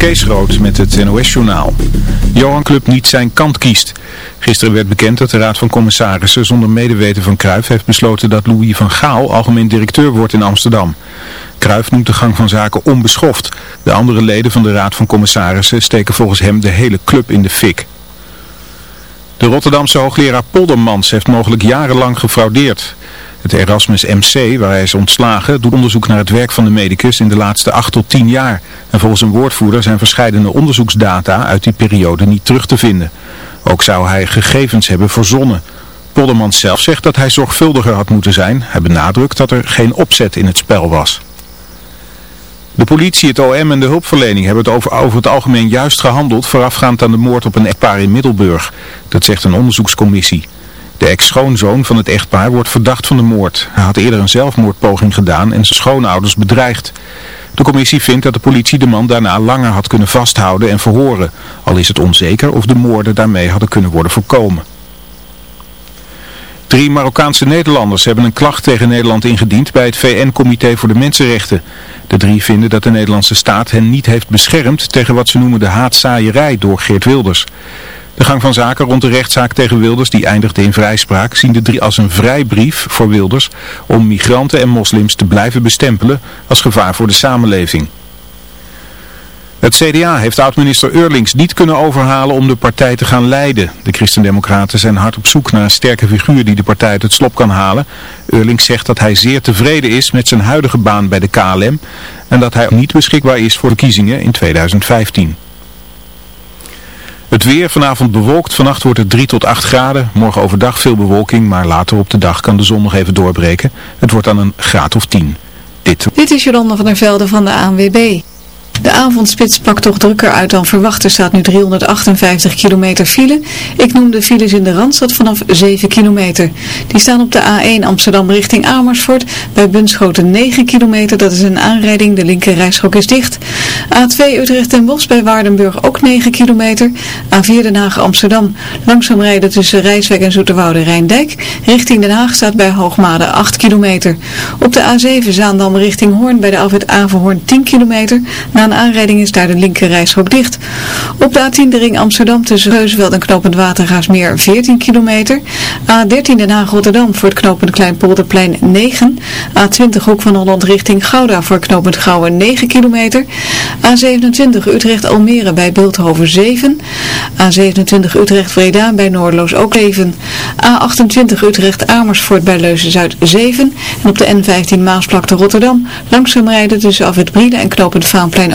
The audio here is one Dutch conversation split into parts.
Kees Rood met het NOS-journaal. Johan Club niet zijn kant kiest. Gisteren werd bekend dat de Raad van Commissarissen zonder medeweten van Cruijff heeft besloten dat Louis van Gaal algemeen directeur wordt in Amsterdam. Cruijff noemt de gang van zaken onbeschoft. De andere leden van de Raad van Commissarissen steken volgens hem de hele club in de fik. De Rotterdamse hoogleraar Poldermans heeft mogelijk jarenlang gefraudeerd. Het Erasmus MC, waar hij is ontslagen, doet onderzoek naar het werk van de medicus in de laatste 8 tot 10 jaar. En volgens een woordvoerder zijn verschillende onderzoeksdata uit die periode niet terug te vinden. Ook zou hij gegevens hebben verzonnen. Poldermans zelf zegt dat hij zorgvuldiger had moeten zijn. Hij benadrukt dat er geen opzet in het spel was. De politie, het OM en de hulpverlening hebben het over, over het algemeen juist gehandeld voorafgaand aan de moord op een echtpaar in Middelburg. Dat zegt een onderzoekscommissie. De ex-schoonzoon van het echtpaar wordt verdacht van de moord. Hij had eerder een zelfmoordpoging gedaan en zijn schoonouders bedreigd. De commissie vindt dat de politie de man daarna langer had kunnen vasthouden en verhoren. Al is het onzeker of de moorden daarmee hadden kunnen worden voorkomen. Drie Marokkaanse Nederlanders hebben een klacht tegen Nederland ingediend bij het VN-comité voor de Mensenrechten. De drie vinden dat de Nederlandse staat hen niet heeft beschermd tegen wat ze noemen de haatzaaierij door Geert Wilders. De gang van zaken rond de rechtszaak tegen Wilders, die eindigde in vrijspraak, zien de drie als een vrijbrief voor Wilders om migranten en moslims te blijven bestempelen als gevaar voor de samenleving. Het CDA heeft oud-minister Eurlings niet kunnen overhalen om de partij te gaan leiden. De Christendemocraten zijn hard op zoek naar een sterke figuur die de partij uit het slop kan halen. Eurlings zegt dat hij zeer tevreden is met zijn huidige baan bij de KLM en dat hij niet beschikbaar is voor verkiezingen in 2015. Het weer vanavond bewolkt, vannacht wordt het 3 tot 8 graden. Morgen overdag veel bewolking, maar later op de dag kan de zon nog even doorbreken. Het wordt dan een graad of 10. Dit, Dit is Jolanda van der Velde van de ANWB. De avondspits pakt toch drukker uit dan verwacht. Er staat nu 358 kilometer file. Ik noem de files in de Randstad vanaf 7 kilometer. Die staan op de A1 Amsterdam richting Amersfoort. Bij Bunschoten 9 kilometer. Dat is een aanrijding. De linker rijstrook is dicht. A2 Utrecht en Bos bij Waardenburg ook 9 kilometer. A4 Den Haag Amsterdam. Langzaam rijden tussen Rijswijk en Zoeterwoude Rijndijk. Richting Den Haag staat bij Hoogmade 8 kilometer. Op de A7 Zaandam richting Hoorn bij de Alfred Averhoorn 10 kilometer. Na een aanrijding is daar de linker rijstrook dicht. Op de A10 de ring Amsterdam tussen Reusveld en knooppunt Watergaasmeer 14 kilometer. A13 Den Haag Rotterdam voor het knooppunt Kleinpolderplein 9. A20 Hoek van Holland richting Gouda voor knooppunt Gouwen 9 kilometer. A27 Utrecht Almere bij Beeldhoven 7. A27 Utrecht Vreda bij Noordloos ook 7. A28 Utrecht Amersfoort bij Leuzen-Zuid 7. En op de N15 Maasvlakte Rotterdam langzaam rijden tussen Afwit Brielen en knooppunt Vaanplein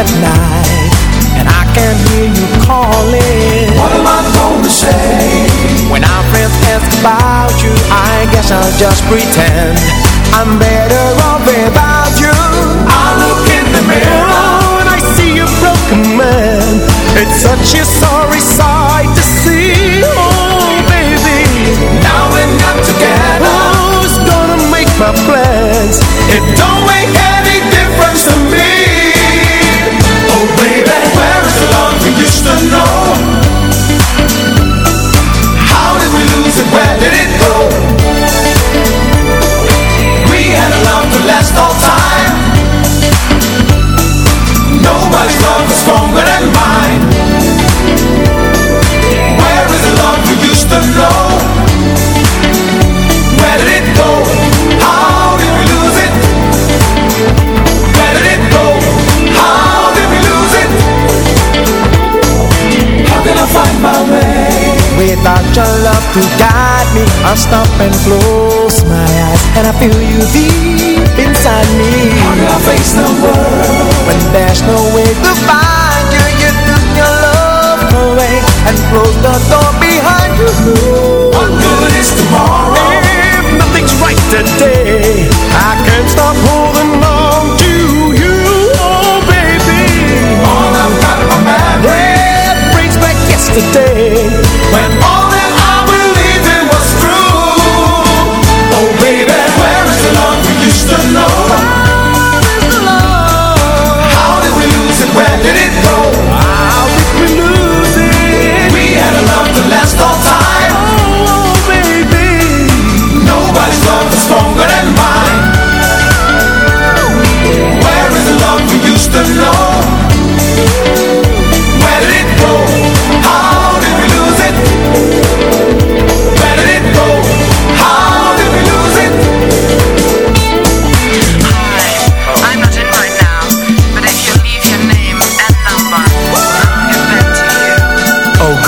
at night And I can hear you calling What am I going to say? When our friends ask about you I guess I'll just pretend I'm better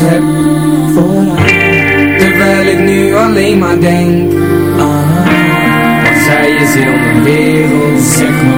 heb Terwijl ik nu alleen maar denk haar Want zij is heel mijn wereld Zeg me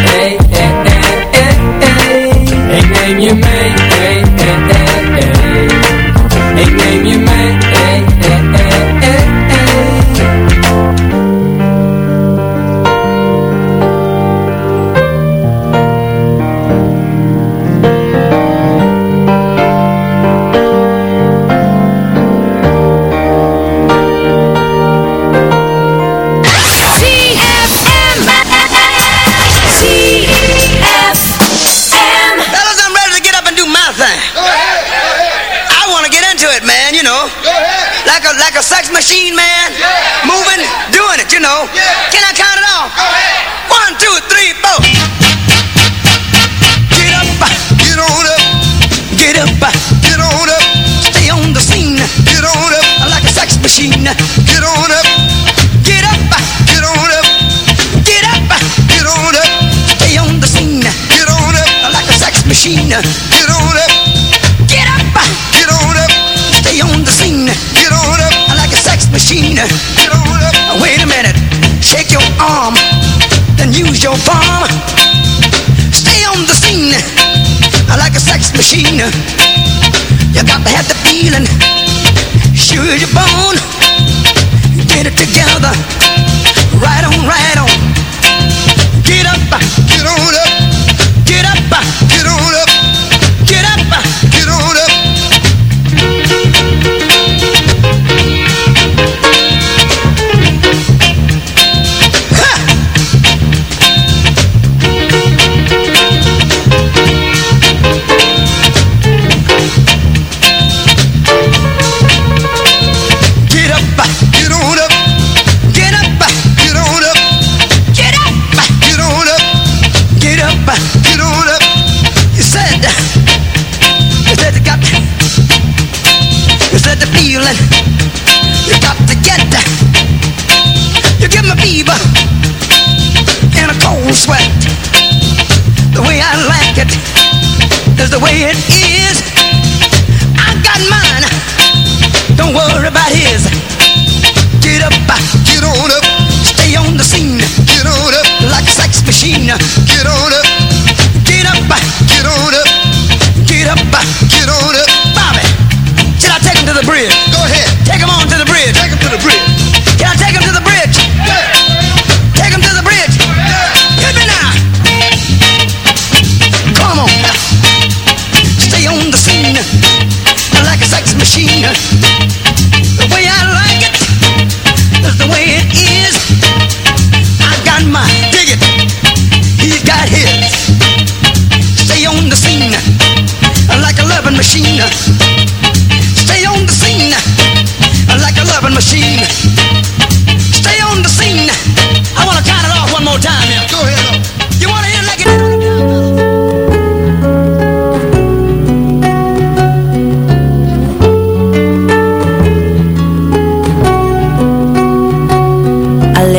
As you're. Get it together. Right on, right on. Get up, get on up. Get up, get on up. It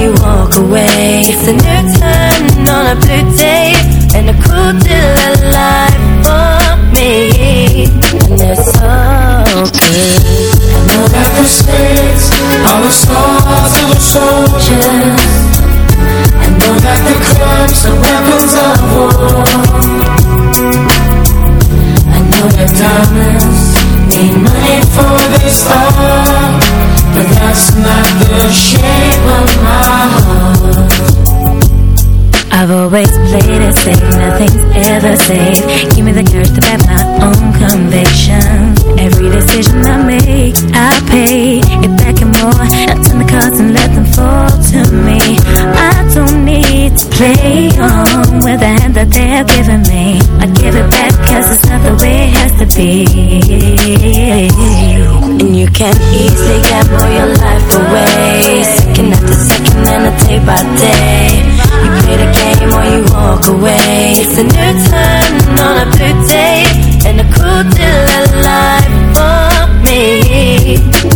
You walk away. It's a new turn on a blue day and a cool of life for me. And it's so good. I know that the spirits are the stars of the soldiers. I know that the clubs are weapons of war. I know that diamonds need money for this art, but that's not the shape of my heart. I've always played it safe, nothing's ever safe. Give me the courage to back my own conviction. Every decision I make, I pay it back and more. I turn the cards and let them fall to me. I don't need to play on with the hand that they have given me. I give it back cause it's not the way it has to be. And you can easily gamble your life away. Second after second and a day by day. You play the game or you walk away. It's a new turn on a blue day and a cool deal of life for me.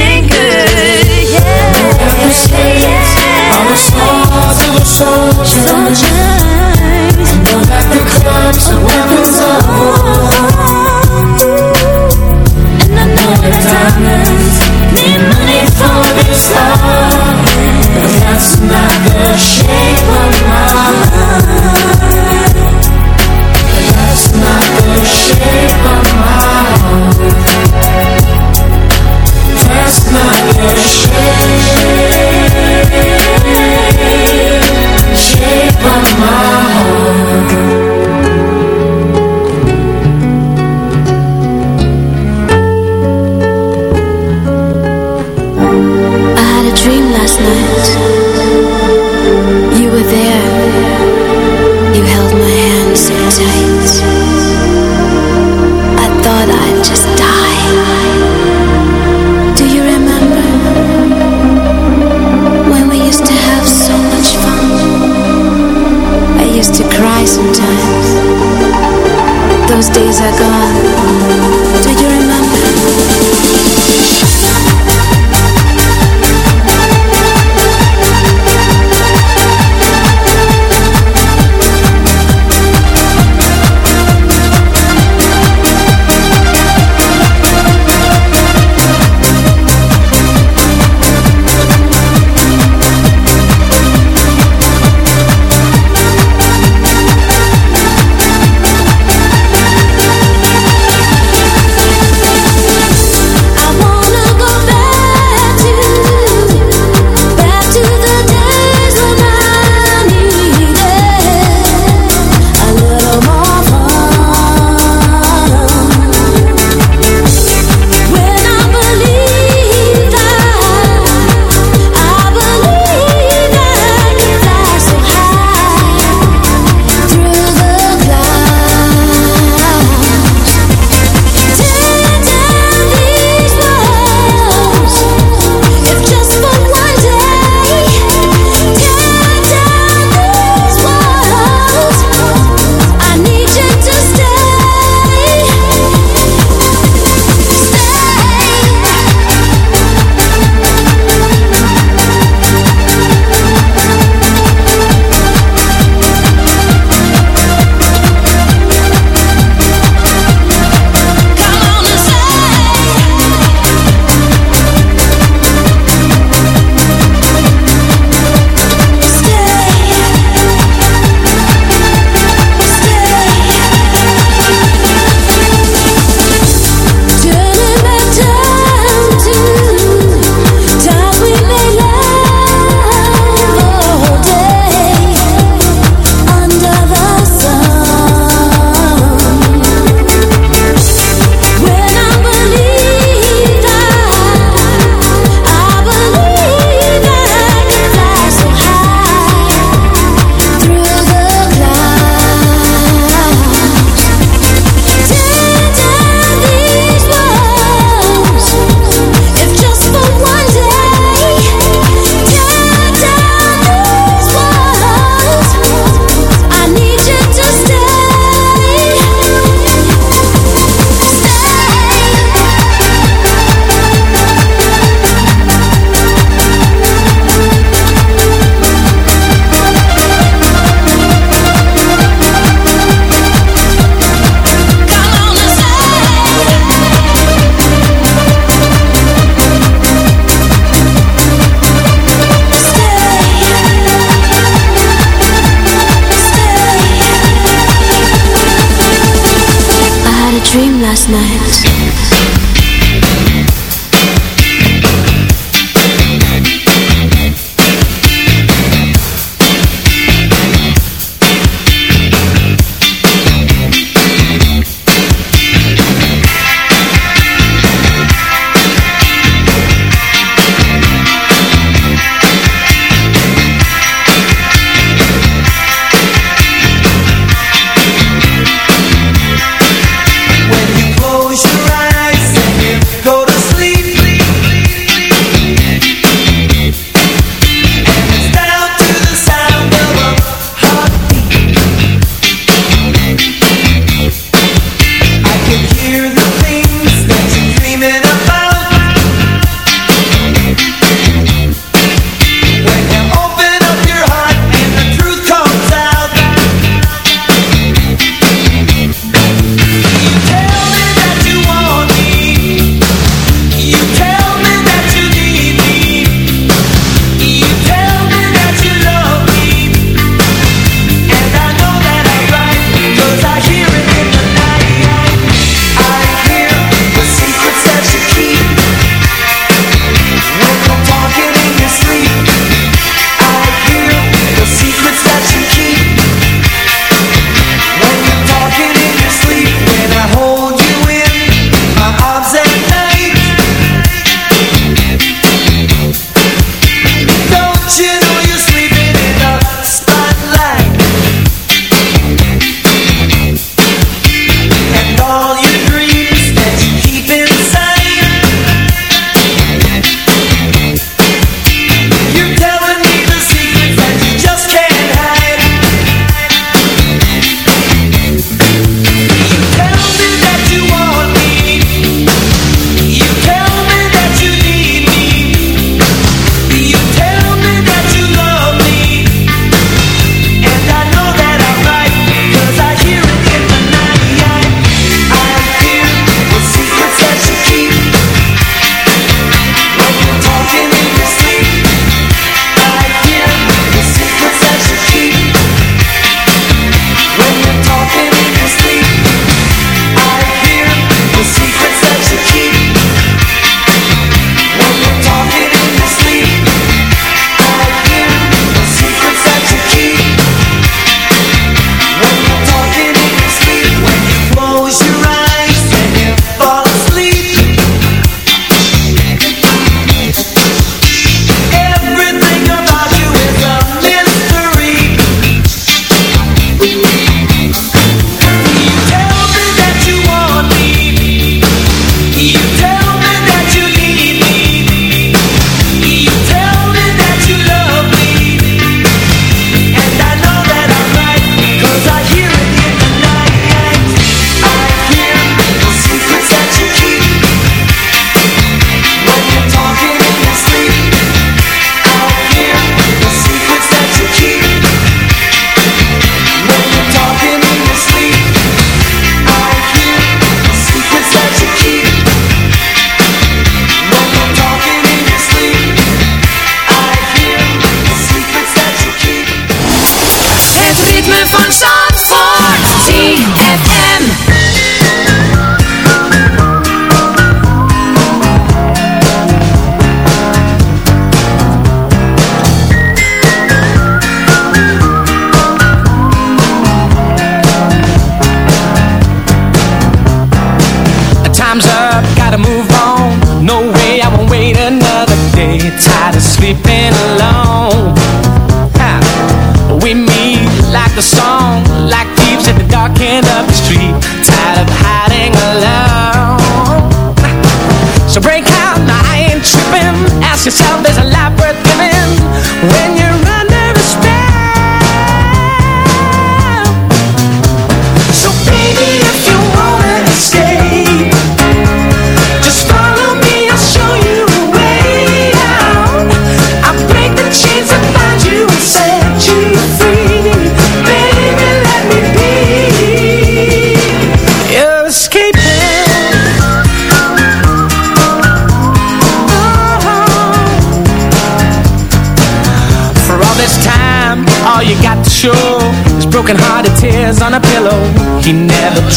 说着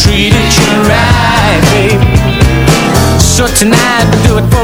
treated you right, babe. So tonight we'll do it for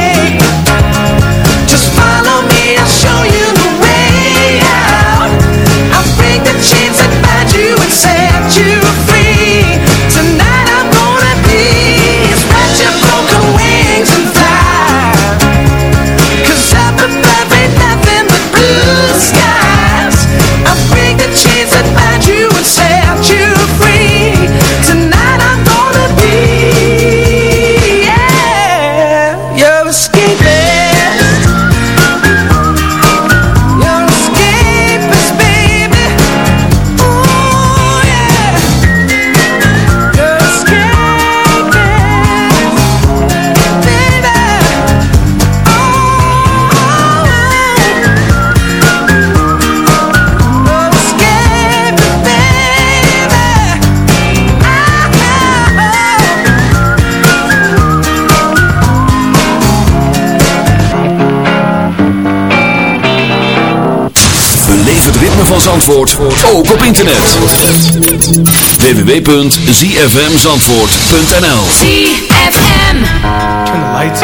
van Zandvoort ook op internet. www.zfmzandvoort.nl ZFM Turn the lights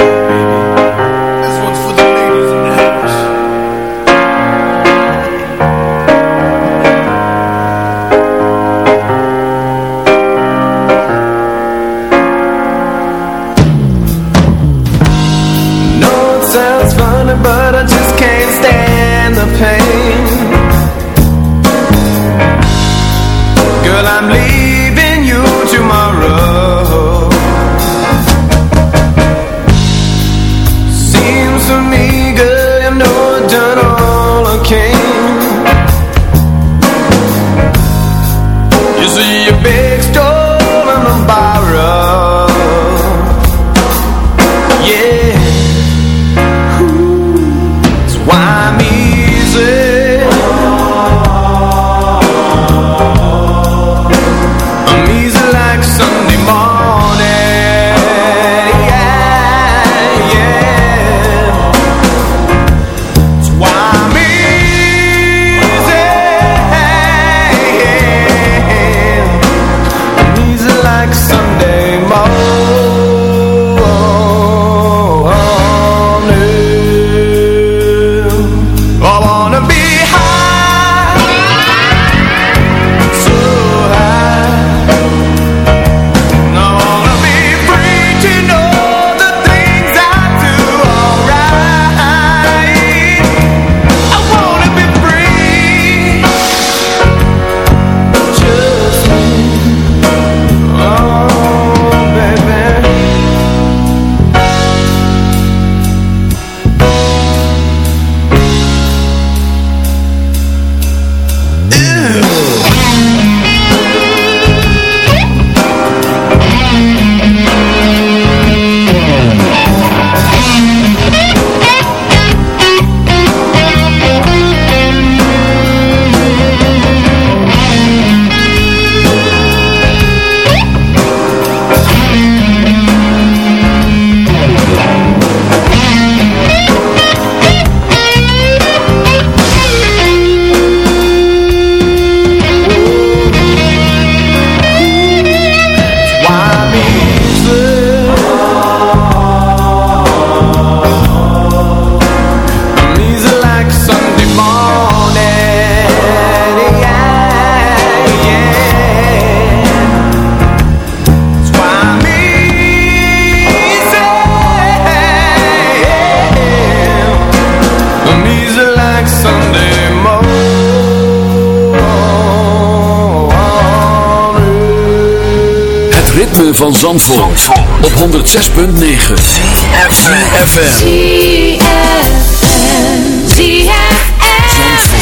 van Zandvoort, op 106.9 CFFM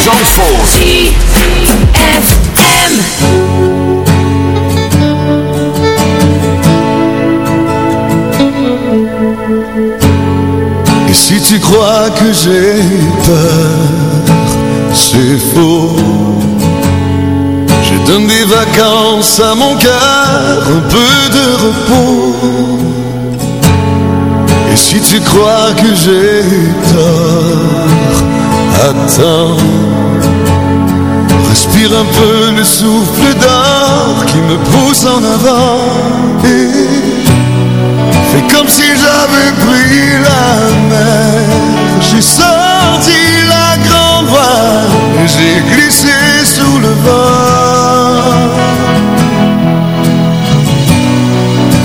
Zandvoort. Et si tu crois que j'ai peur, c'est faux. Donne des vacances à mon cœur, un peu de repos. Et si tu crois que j'ai tort, attends. Respire un peu le souffle d'or qui me pousse en avant. Et Fais comme si j'avais pris la mer J'ai sorti la grande voile j'ai glissé sous le vent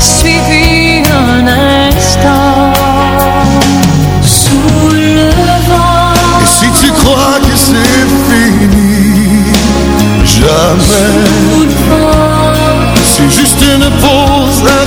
suivi un instant Sous le vent. Et si tu crois que c'est fini, jamais. C'est juste une pause, un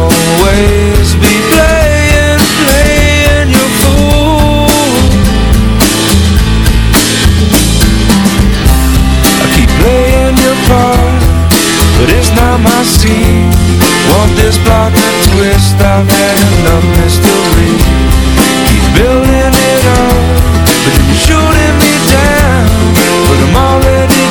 Want this plot to twist, I've had enough mystery. Keep building it up, but you're shooting me down. But I'm already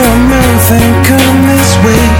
a man thank goodness we